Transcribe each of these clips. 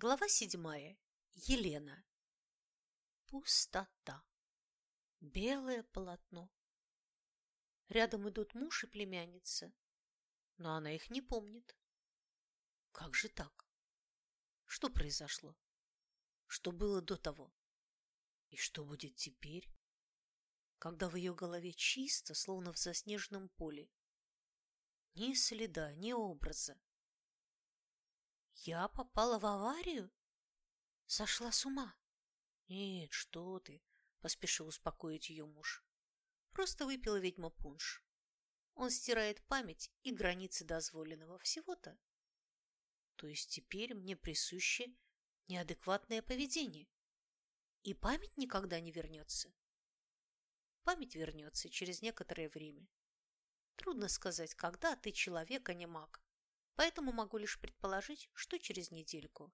Глава седьмая. Елена. Пустота. Белое полотно. Рядом идут муж и племянница, но она их не помнит. Как же так? Что произошло? Что было до того? И что будет теперь? Когда в ее голове чисто, словно в заснеженном поле. Ни следа, ни образа. Я попала в аварию? Сошла с ума? Нет, что ты, поспешил успокоить ее муж. Просто выпила ведьма пунш. Он стирает память и границы дозволенного всего-то. То есть теперь мне присуще неадекватное поведение. И память никогда не вернется. Память вернется через некоторое время. Трудно сказать, когда ты человек, а не маг поэтому могу лишь предположить, что через недельку.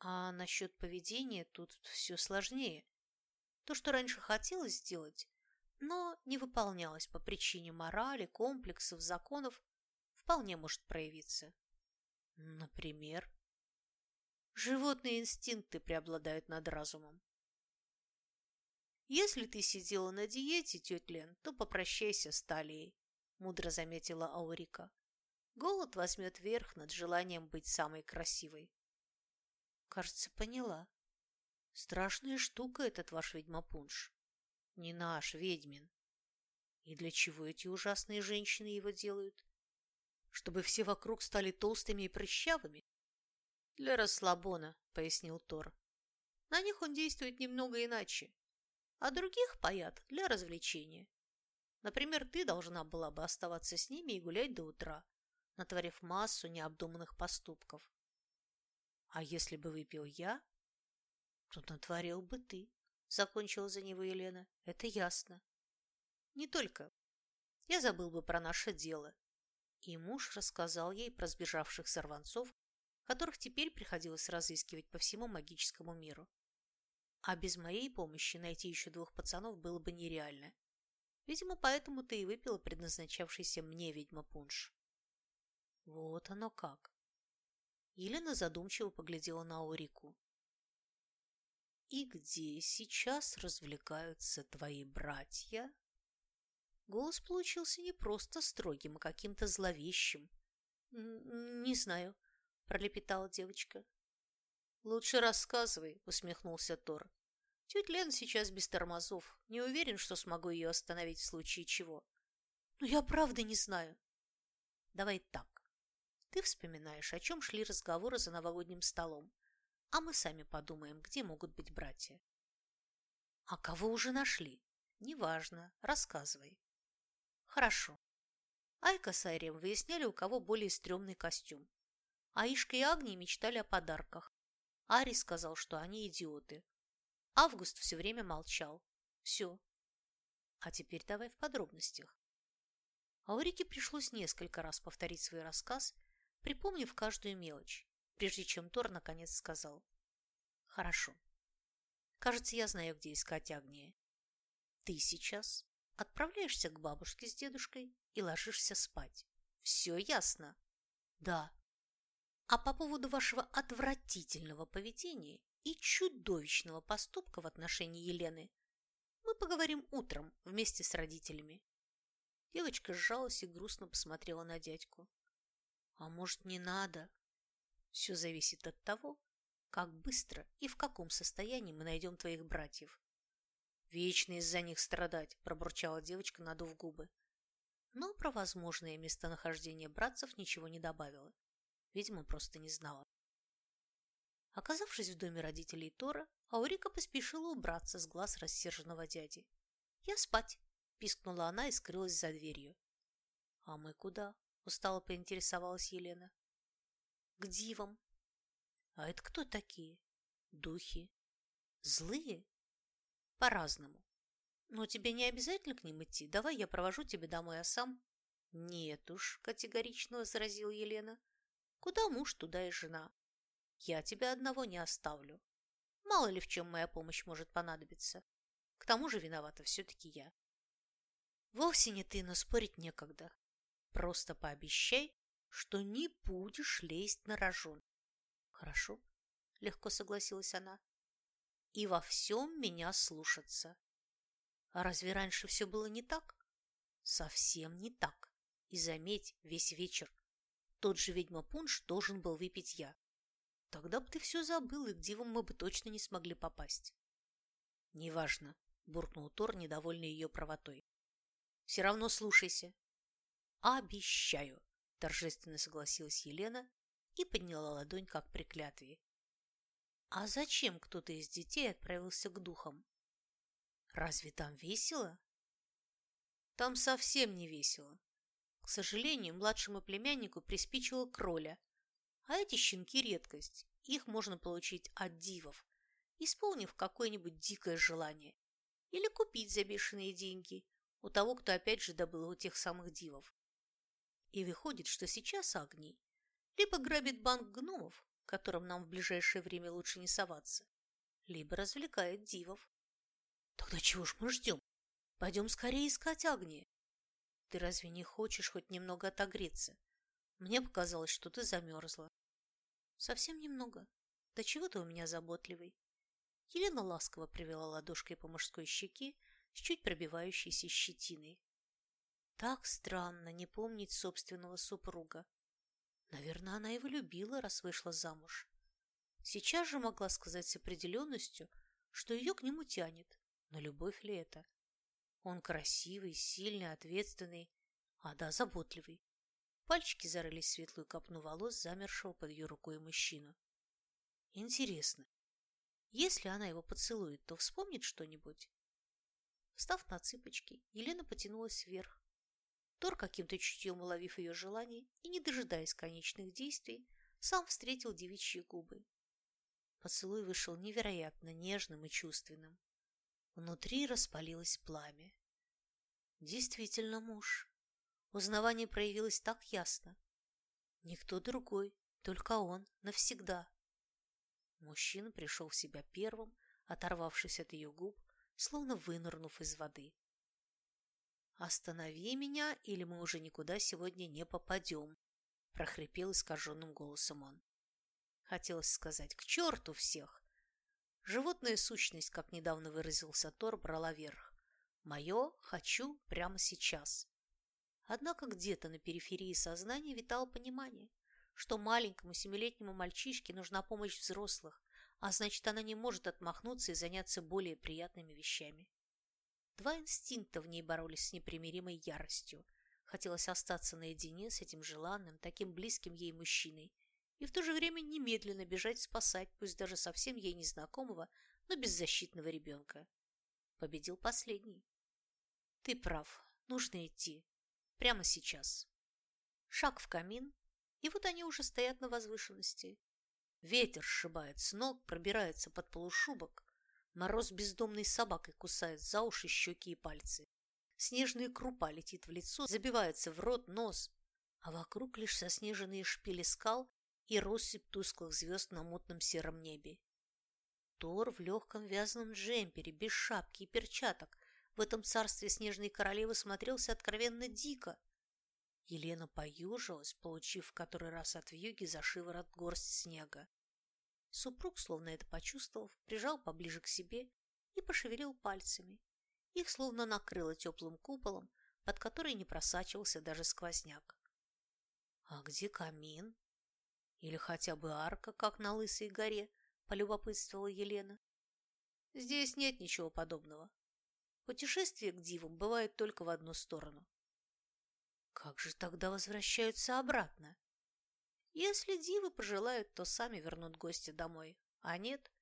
А насчет поведения тут все сложнее. То, что раньше хотелось сделать, но не выполнялось по причине морали, комплексов, законов, вполне может проявиться. Например, животные инстинкты преобладают над разумом. «Если ты сидела на диете, тетя Лен, то попрощайся с талией», – мудро заметила Аурика. Голод возьмет верх над желанием быть самой красивой. Кажется, поняла. Страшная штука этот ваш ведьмопунш. Не наш, ведьмин. И для чего эти ужасные женщины его делают? Чтобы все вокруг стали толстыми и прыщавыми? Для расслабона, пояснил Тор. На них он действует немного иначе, а других паят для развлечения. Например, ты должна была бы оставаться с ними и гулять до утра, натворив массу необдуманных поступков. А если бы выпил я, то натворил бы ты, закончила за него Елена. Это ясно. Не только. Я забыл бы про наше дело. И муж рассказал ей про сбежавших сорванцов, которых теперь приходилось разыскивать по всему магическому миру. А без моей помощи найти еще двух пацанов было бы нереально. Видимо, поэтому ты и выпила предназначавшийся мне ведьма-пунш. Вот оно как. Елена задумчиво поглядела на Аурику. «И где сейчас развлекаются твои братья?» Голос получился не просто строгим, а каким-то зловещим. «Не знаю», – пролепетала девочка. «Лучше рассказывай», – усмехнулся Тор. «Тетя Лена сейчас без тормозов. Не уверен, что смогу ее остановить в случае чего». «Но я правда не знаю». «Давай так. Ты вспоминаешь, о чем шли разговоры за новогодним столом, а мы сами подумаем, где могут быть братья. А кого уже нашли? Неважно, рассказывай. Хорошо. Айка с Айрем выясняли, у кого более стрёмный костюм. Аишка и Агния мечтали о подарках. Ари сказал, что они идиоты. Август все время молчал. Все. А теперь давай в подробностях. Аурике пришлось несколько раз повторить свой рассказ, припомнив каждую мелочь, прежде чем Тор наконец сказал. «Хорошо. Кажется, я знаю, где искать Агния. Ты сейчас отправляешься к бабушке с дедушкой и ложишься спать. Все ясно?» «Да». «А по поводу вашего отвратительного поведения и чудовищного поступка в отношении Елены мы поговорим утром вместе с родителями». Девочка сжалась и грустно посмотрела на дядьку. А может, не надо? Все зависит от того, как быстро и в каком состоянии мы найдем твоих братьев. Вечно из-за них страдать, пробурчала девочка, надув губы. Но про возможное местонахождение братцев ничего не добавила. Видимо, просто не знала. Оказавшись в доме родителей Тора, Аурика поспешила убраться с глаз рассерженного дяди. «Я спать!» – пискнула она и скрылась за дверью. «А мы куда?» Устало поинтересовалась Елена. К дивам. А это кто такие? Духи. Злые? По-разному. Но тебе не обязательно к ним идти. Давай я провожу тебя домой, а сам... Нет уж, категорично возразил Елена. Куда муж, туда и жена. Я тебя одного не оставлю. Мало ли в чем моя помощь может понадобиться. К тому же виновата все-таки я. Вовсе не ты, но спорить некогда. Просто пообещай, что не будешь лезть на рожон. Хорошо? легко согласилась она. И во всем меня слушаться. А разве раньше все было не так? Совсем не так. И заметь, весь вечер. Тот же ведьма-пунш должен был выпить я. Тогда бы ты все забыл, и к дивам мы бы точно не смогли попасть. Неважно, буркнул Тор, недовольный ее правотой. Все равно слушайся. Обещаю, торжественно согласилась Елена и подняла ладонь, как при клятве. А зачем кто-то из детей отправился к духам? Разве там весело? Там совсем не весело. К сожалению, младшему племяннику приспичило кроля, а эти щенки – редкость. Их можно получить от дивов, исполнив какое-нибудь дикое желание. Или купить за бешеные деньги у того, кто опять же добыл у тех самых дивов. И выходит, что сейчас Агний либо грабит банк гномов, которым нам в ближайшее время лучше не соваться, либо развлекает дивов. Тогда чего ж мы ждем? Пойдем скорее искать Агния. Ты разве не хочешь хоть немного отогреться? Мне показалось, что ты замерзла. Совсем немного. Да чего ты у меня заботливый? Елена ласково привела ладошкой по мужской щеке с чуть пробивающейся щетиной. Так странно не помнить собственного супруга. Наверное, она его любила, раз вышла замуж. Сейчас же могла сказать с определенностью, что ее к нему тянет. Но любовь ли это? Он красивый, сильный, ответственный, а да, заботливый. Пальчики зарылись в светлую копну волос замершего под ее рукой мужчину. Интересно, если она его поцелует, то вспомнит что-нибудь? Встав на цыпочки, Елена потянулась вверх. Тор, каким-то чутьем уловив ее желание и не дожидаясь конечных действий, сам встретил девичьи губы. Поцелуй вышел невероятно нежным и чувственным. Внутри распалилось пламя. Действительно муж. Узнавание проявилось так ясно. Никто другой, только он, навсегда. Мужчина пришел в себя первым, оторвавшись от ее губ, словно вынырнув из воды. «Останови меня, или мы уже никуда сегодня не попадем», – прохрипел искаженным голосом он. Хотелось сказать «к черту всех!» Животная сущность, как недавно выразился Тор, брала верх. «Мое хочу прямо сейчас». Однако где-то на периферии сознания витало понимание, что маленькому семилетнему мальчишке нужна помощь взрослых, а значит, она не может отмахнуться и заняться более приятными вещами. Два инстинкта в ней боролись с непримиримой яростью. Хотелось остаться наедине с этим желанным, таким близким ей мужчиной, и в то же время немедленно бежать спасать, пусть даже совсем ей незнакомого, но беззащитного ребенка. Победил последний. Ты прав, нужно идти. Прямо сейчас. Шаг в камин, и вот они уже стоят на возвышенности. Ветер сшибает с ног, пробирается под полушубок. Мороз бездомной собакой кусает за уши, щеки и пальцы. Снежная крупа летит в лицо, забивается в рот, нос, а вокруг лишь соснеженные шпили скал и россыпь тусклых звезд на мутном сером небе. Тор в легком вязаном джемпере, без шапки и перчаток, в этом царстве снежной королевы смотрелся откровенно дико. Елена поюжилась, получив в который раз от вьюги за шиворот горсть снега. Супруг, словно это почувствовав, прижал поближе к себе и пошевелил пальцами. Их словно накрыло теплым куполом, под который не просачивался даже сквозняк. «А где камин? Или хотя бы арка, как на Лысой горе?» – полюбопытствовала Елена. «Здесь нет ничего подобного. Путешествия к дивам бывают только в одну сторону. Как же тогда возвращаются обратно? Если дивы пожелают, то сами вернут гостя домой. А нет?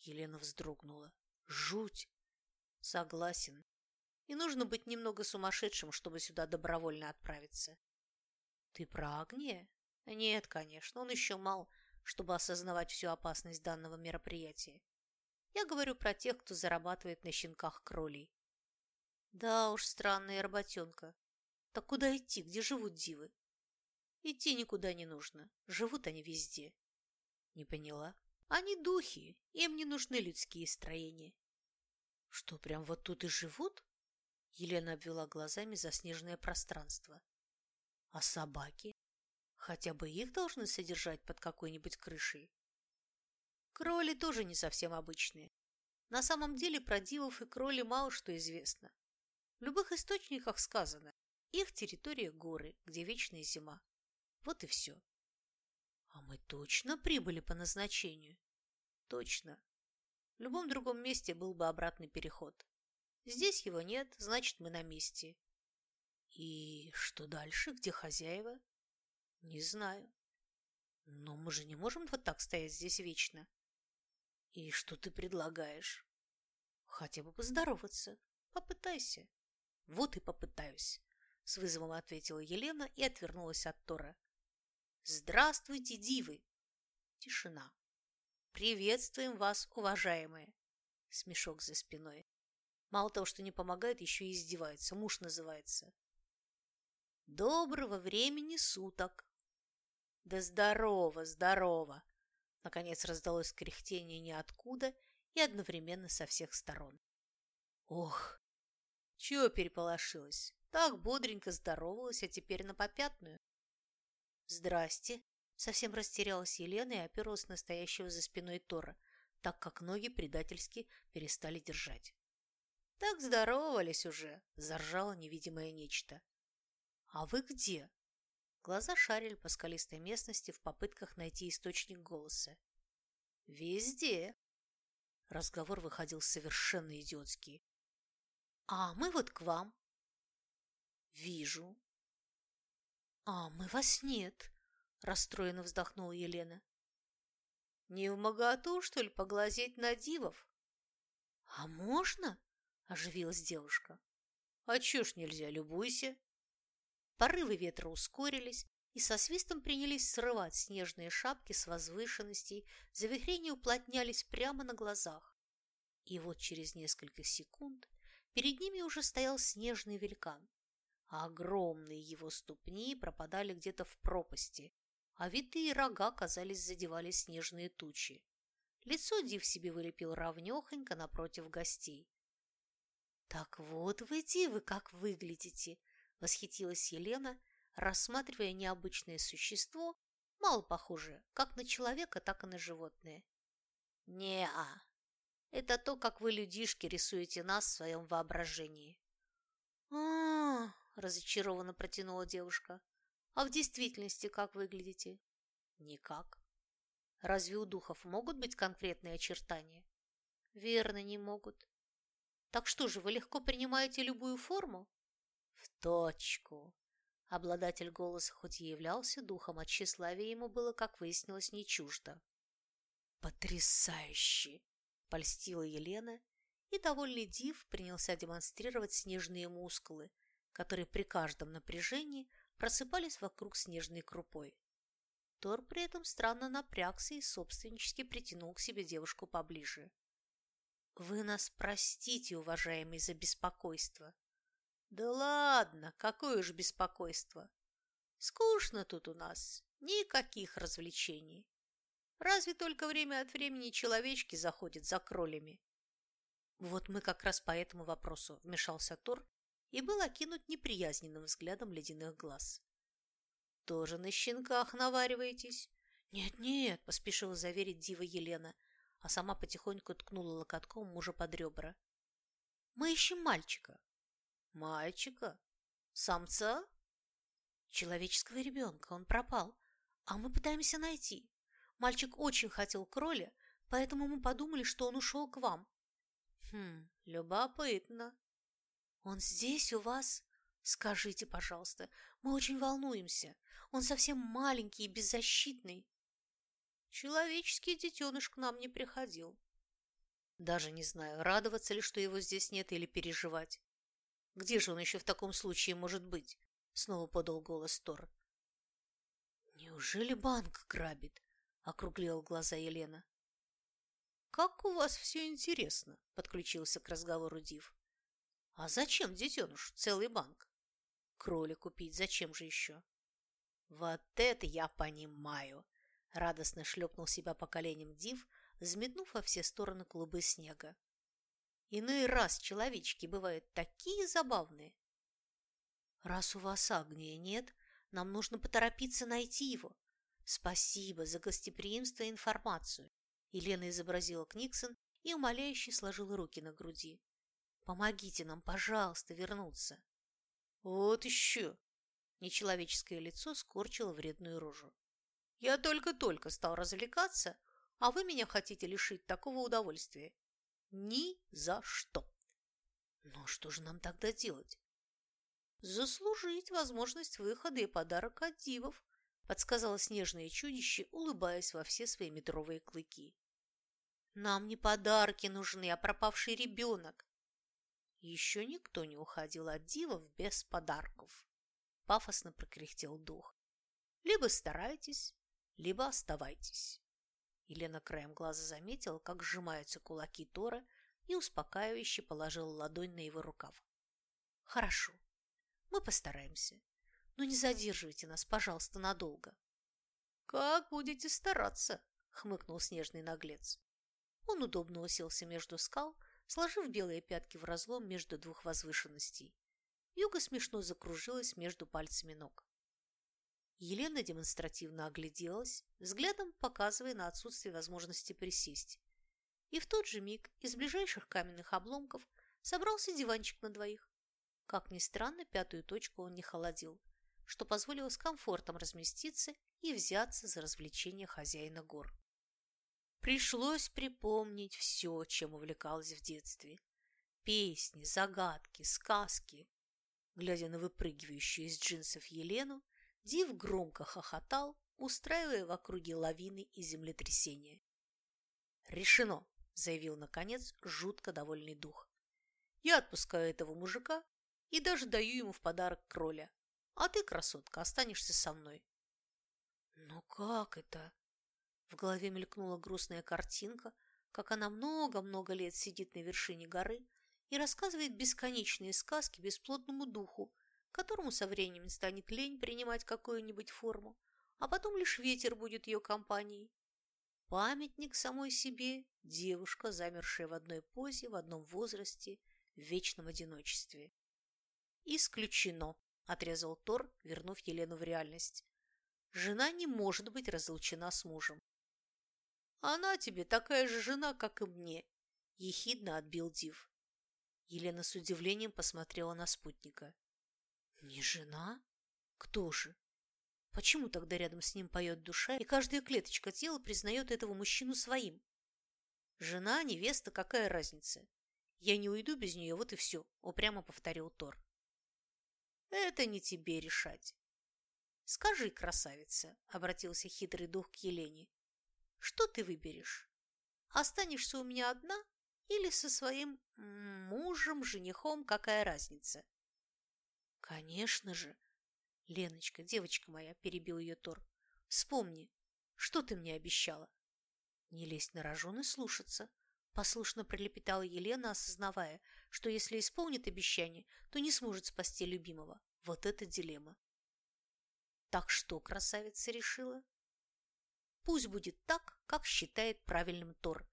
Елена вздрогнула. Жуть! Согласен. И нужно быть немного сумасшедшим, чтобы сюда добровольно отправиться. Ты про Агния? Нет, конечно, он еще мал, чтобы осознавать всю опасность данного мероприятия. Я говорю про тех, кто зарабатывает на щенках кролей. Да уж, странная работенка. Так куда идти, где живут дивы? Идти никуда не нужно. Живут они везде. Не поняла? Они духи, им не нужны людские строения. Что, прям вот тут и живут? Елена обвела глазами заснеженное пространство. А собаки? Хотя бы их должны содержать под какой-нибудь крышей. Кроли тоже не совсем обычные. На самом деле про дивов и кроли мало что известно. В любых источниках сказано, их территория горы, где вечная зима. Вот и все. А мы точно прибыли по назначению? Точно. В любом другом месте был бы обратный переход. Здесь его нет, значит, мы на месте. И что дальше? Где хозяева? Не знаю. Но мы же не можем вот так стоять здесь вечно. И что ты предлагаешь? Хотя бы поздороваться. Попытайся. Вот и попытаюсь, с вызовом ответила Елена и отвернулась от Тора. Здравствуйте, дивы! Тишина. Приветствуем вас, уважаемые! Смешок за спиной. Мало того, что не помогает, еще и издевается. Муж называется. Доброго времени суток. Да здорово, здорово! Наконец раздалось кряхтение ниоткуда и одновременно со всех сторон. Ох, чего переполошилась? Так бодренько здоровалась, а теперь на попятную. Здрасте. Совсем растерялась Елена и оперлась на стоящего за спиной Тора, так как ноги предательски перестали держать. Так здоровались уже, заржало невидимое нечто. А вы где? Глаза шарили по скалистой местности в попытках найти источник голоса. «Везде!» Разговор выходил совершенно идиотский. «А мы вот к вам». «Вижу». «А мы вас нет», – расстроенно вздохнула Елена. «Не в моготу, что ли, поглазеть на дивов?» «А можно?» – оживилась девушка. «А чё ж нельзя, любуйся!» Порывы ветра ускорились и со свистом принялись срывать снежные шапки с возвышенностей, завихрения уплотнялись прямо на глазах. И вот через несколько секунд перед ними уже стоял снежный великан, а огромные его ступни пропадали где-то в пропасти, а витые рога, казались, задевали снежные тучи. Лицо Див себе вылепил равнёхонько напротив гостей. «Так вот вы, Дивы, как выглядите!» Восхитилась Елена, рассматривая необычное существо, мало похожее как на человека, так и на животное. «Не-а! Это то, как вы, людишки, рисуете нас в своем воображении». «А-а-а!» Разочарованно протянула девушка. «А в действительности как выглядите?» «Никак. Разве у духов могут быть конкретные очертания?» «Верно, не могут. Так что же, вы легко принимаете любую форму?» В точку. Обладатель голоса хоть и являлся духом, от тщеславия ему было, как выяснилось, не чуждо. «Потрясающе!» – польстила Елена, и довольный Див принялся демонстрировать снежные мускулы, которые при каждом напряжении просыпались вокруг снежной крупой. Тор при этом странно напрягся и собственнически притянул к себе девушку поближе. «Вы нас простите, уважаемый, за беспокойство. Да ладно, какое уж беспокойство. Скучно тут у нас, никаких развлечений. Разве только время от времени человечки заходят за кролями. Вот мы как раз по этому вопросу вмешался Тор и был окинут неприязненным взглядом ледяных глаз. Тоже на щенках навариваетесь? Нет-нет, поспешила заверить дива Елена, а сама потихоньку ткнула локотком мужа под ребра. Мы ищем мальчика, Мальчика? Самца? Человеческого ребенка. Он пропал. А мы пытаемся найти. Мальчик очень хотел кроля, поэтому мы подумали, что он ушел к вам. Хм, любопытно. Он здесь у вас? Скажите, пожалуйста, мы очень волнуемся. Он совсем маленький и беззащитный. Человеческий детеныш к нам не приходил. Даже не знаю, радоваться ли, что его здесь нет, или переживать. Где же он еще в таком случае может быть? Снова подал голос Тор. Неужели банк грабит? Округлила глаза Елена. Как у вас все интересно, подключился к разговору Див. А зачем детеныш целый банк? Кроля купить зачем же еще? Вот это я понимаю! Радостно шлепнул себя по коленям Див, взметнув во все стороны клубы снега. Иной раз человечки бывают такие забавные. Раз у вас огня нет, нам нужно поторопиться найти его. Спасибо за гостеприимство и информацию. Елена изобразила Книксон и умоляюще сложила руки на груди. «Помогите нам, пожалуйста, вернуться!» «Вот еще!» Нечеловеческое лицо скорчило вредную рожу. «Я только-только стал развлекаться, а вы меня хотите лишить такого удовольствия. Ни за что!» «Но что же нам тогда делать?» «Заслужить возможность выхода и подарок от дивов», подсказало снежное чудище, улыбаясь во все свои метровые клыки. «Нам не подарки нужны, а пропавший ребенок. Еще никто не уходил от дивов без подарков. Пафосно прокряхтел дух. Либо старайтесь, либо оставайтесь. Елена краем глаза заметила, как сжимаются кулаки Тора и успокаивающе положила ладонь на его рукав. «Хорошо, мы постараемся, но не задерживайте нас, пожалуйста, надолго». «Как будете стараться?» — хмыкнул снежный наглец. Он удобно уселся между скал, сложив белые пятки в разлом между двух возвышенностей. Юга смешно закружилась между пальцами ног. Елена демонстративно огляделась, взглядом показывая на отсутствие возможности присесть. И в тот же миг из ближайших каменных обломков собрался диванчик на двоих. Как ни странно, пятую точку он не холодил, что позволило с комфортом разместиться и взяться за развлечение хозяина гор. Пришлось припомнить все, чем увлекалась в детстве. Песни, загадки, сказки. Глядя на выпрыгивающую из джинсов Елену, Див громко хохотал, устраивая в округе лавины и землетрясения. «Решено!» – заявил, наконец, жутко довольный дух. «Я отпускаю этого мужика и даже даю ему в подарок кроля. А ты, красотка, останешься со мной». «Но как это?» В голове мелькнула грустная картинка, как она много-много лет сидит на вершине горы и рассказывает бесконечные сказки бесплотному духу, которому со временем станет лень принимать какую-нибудь форму, а потом лишь ветер будет ее компанией. Памятник самой себе, девушка, замершая в одной позе, в одном возрасте, в вечном одиночестве. «Исключено», – отрезал Тор, вернув Елену в реальность. «Жена не может быть разлучена с мужем. Она тебе такая же жена, как и мне, ехидно отбил Див. Елена с удивлением посмотрела на спутника. Не жена? Кто же? Почему тогда рядом с ним поет душа, и каждая клеточка тела признает этого мужчину своим? Жена, невеста, какая разница? Я не уйду без нее, вот и все, упрямо повторил Тор. Это не тебе решать. Скажи, красавица, обратился хитрый дух к Елене, что ты выберешь? Останешься у меня одна или со своим мужем, женихом, какая разница? Конечно же. Леночка, девочка моя, перебил ее Тор. Вспомни, что ты мне обещала? Не лезть на рожон и слушаться. Послушно пролепетала Елена, осознавая, что если исполнит обещание, то не сможет спасти любимого. Вот это дилемма. Так что красавица решила? Пусть будет так, как считает правильным Тор.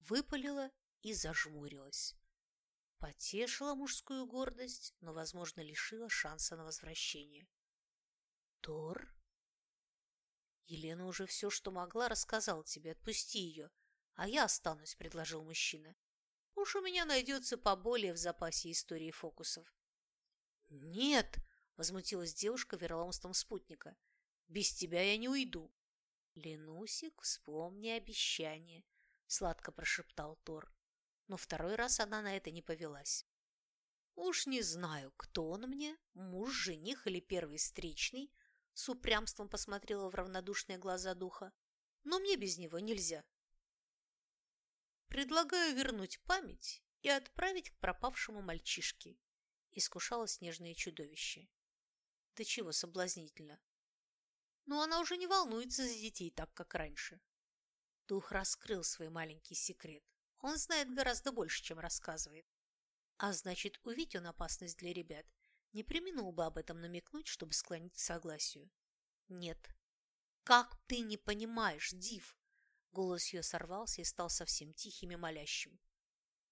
Выпалила и зажмурилась. Потешила мужскую гордость, но, возможно, лишила шанса на возвращение. Тор? Елена уже все, что могла, рассказала тебе. Отпусти ее, а я останусь, предложил мужчина. Уж у меня найдется поболее в запасе истории фокусов. Нет, возмутилась девушка вероломством спутника. Без тебя я не уйду. «Ленусик, вспомни обещание», — сладко прошептал Тор. Но второй раз она на это не повелась. «Уж не знаю, кто он мне, муж, жених или первый встречный», — с упрямством посмотрела в равнодушные глаза духа. «Но мне без него нельзя». «Предлагаю вернуть память и отправить к пропавшему мальчишке», — искушало снежное чудовище. «Да чего соблазнительно! Но она уже не волнуется за детей так, как раньше. Дух раскрыл свой маленький секрет. Он знает гораздо больше, чем рассказывает. А значит, увидеть он опасность для ребят, не применул бы об этом намекнуть, чтобы склонить к согласию. Нет. Как ты не понимаешь, Див? Голос ее сорвался и стал совсем тихим и молящим.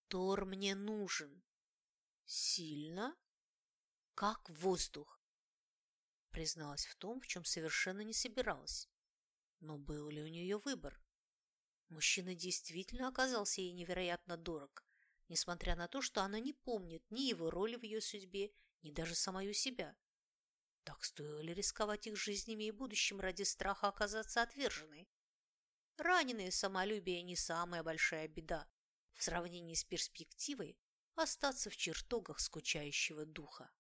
Тор мне нужен. Сильно? Как воздух призналась в том, в чем совершенно не собиралась. Но был ли у нее выбор? Мужчина действительно оказался ей невероятно дорог, несмотря на то, что она не помнит ни его роли в ее судьбе, ни даже самую себя. Так стоило ли рисковать их жизнями и будущим ради страха оказаться отверженной? Раненое самолюбие не самая большая беда в сравнении с перспективой остаться в чертогах скучающего духа.